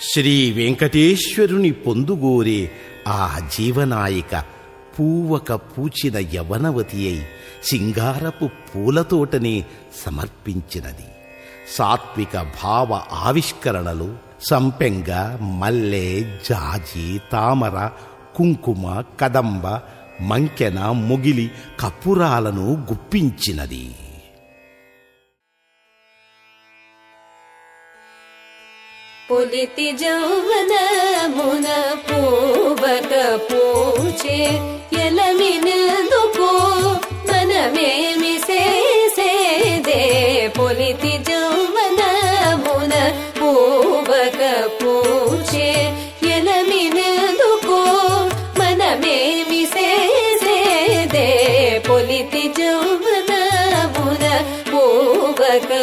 శ్రీ వెంకటేశ్వరుని పొందుగోరే ఆ జీవనాయిక పూవక పూచిన యవనవతి అయి సింగారపు పూలతోటనే సమర్పించినది. సాత్విక భావ ఆవిష్కరణలు సంపెంగ మల్లె జాజి తామర కుంకుమ కదంబ మంకెన ముగిలి కపురాలను గుప్పించినది. पुलिति वो बक पोजे यल मीन दुपो से दे। पोलि ती मनबो नो पे यल मीन दुपो मनमे दे। पुलिति ती मनबुन पो पे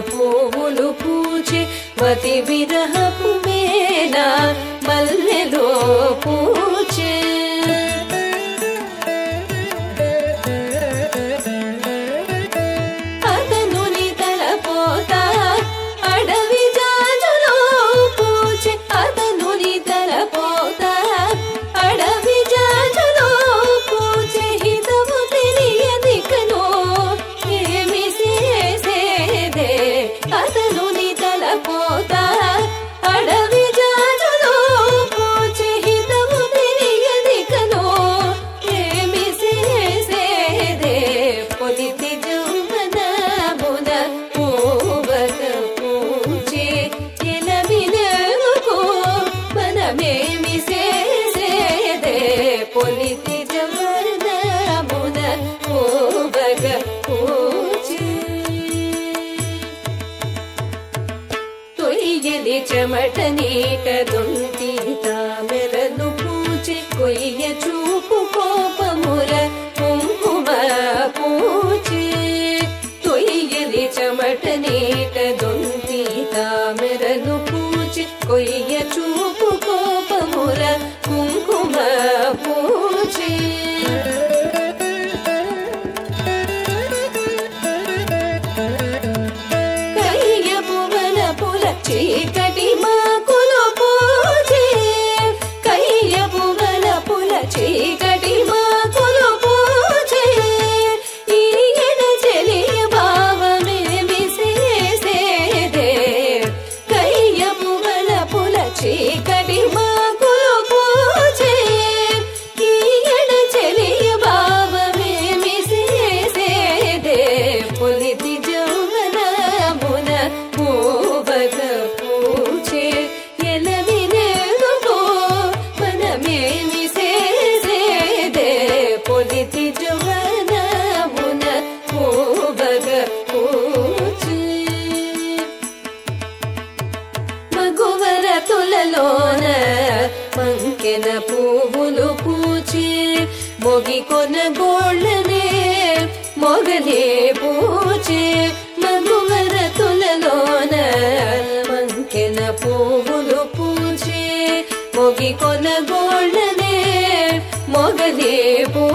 పువ్వులు పూచి మతి విరహపు మేన మల్లెలో పూచే పొలితి జౌవనమున పూవక పూచే తొయ్యలి చెమట నీట దొంతి తామెరను పూచి కొయ్య చూపు కోపముల కుంకుమ పూచి తొయ్యలి చెమట నీట దొంతి తామెరను చీకటి మాకులు పూజే కయ్య పువన పుల చీకటి మాకులు పూజే ఈయన చెలియ భావమేమి చేసేదే కయ్య పువన పుల చీకటి మాకులు మంకెన పువ్వులు పూచి మొగి కొన గోళ్ళనే మొగలే పూచి మగువర తులలోన మంకెన పువ్వులు పూచి మొగి కొన గోళ్ళనే మొగలే పూ